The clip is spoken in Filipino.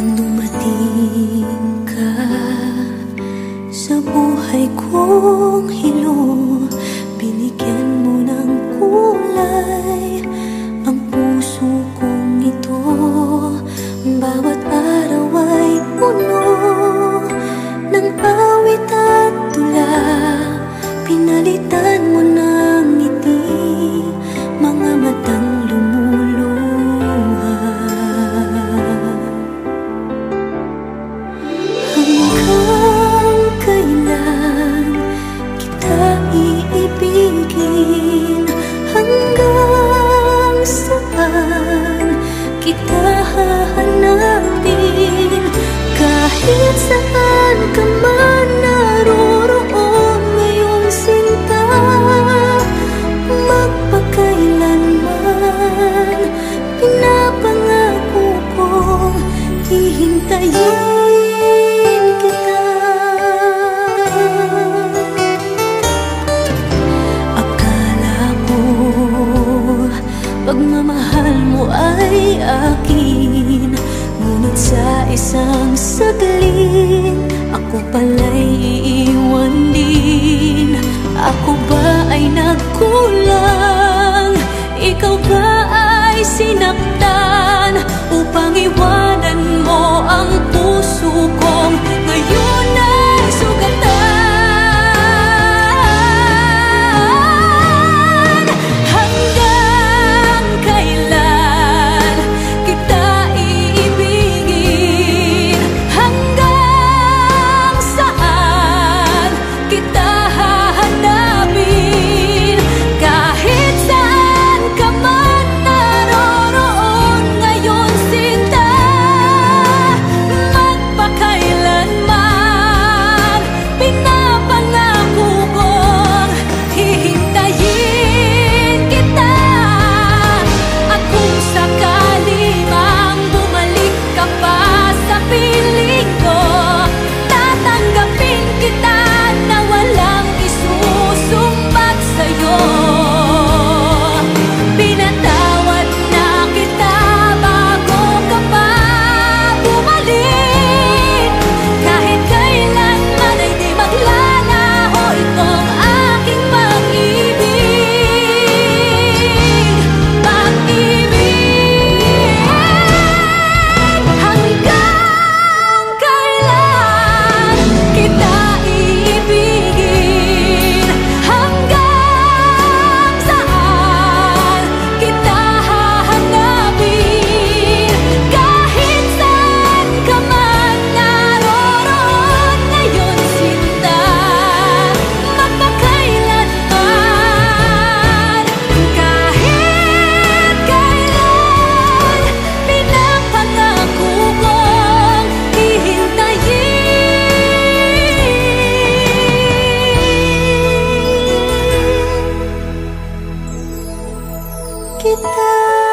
Nang dumating ka Sa buhay kong hilo. Binigyan mo ng kulay Ang puso kong ito. Bawat araw ay puno Ng awit at tula. Pinalitan mo ng iibigin Hanggang saan kita hahanapin. Kahit saan ka man naroroon ngayon sinta Magpakailanman Pinapangako kong hihintayin ay akin. Ngunit sa isang saglit Ako pala'y iiwan din. Ako ba ay nagkulang? Ikaw ba ay sinaktan? Upang iwanan kita.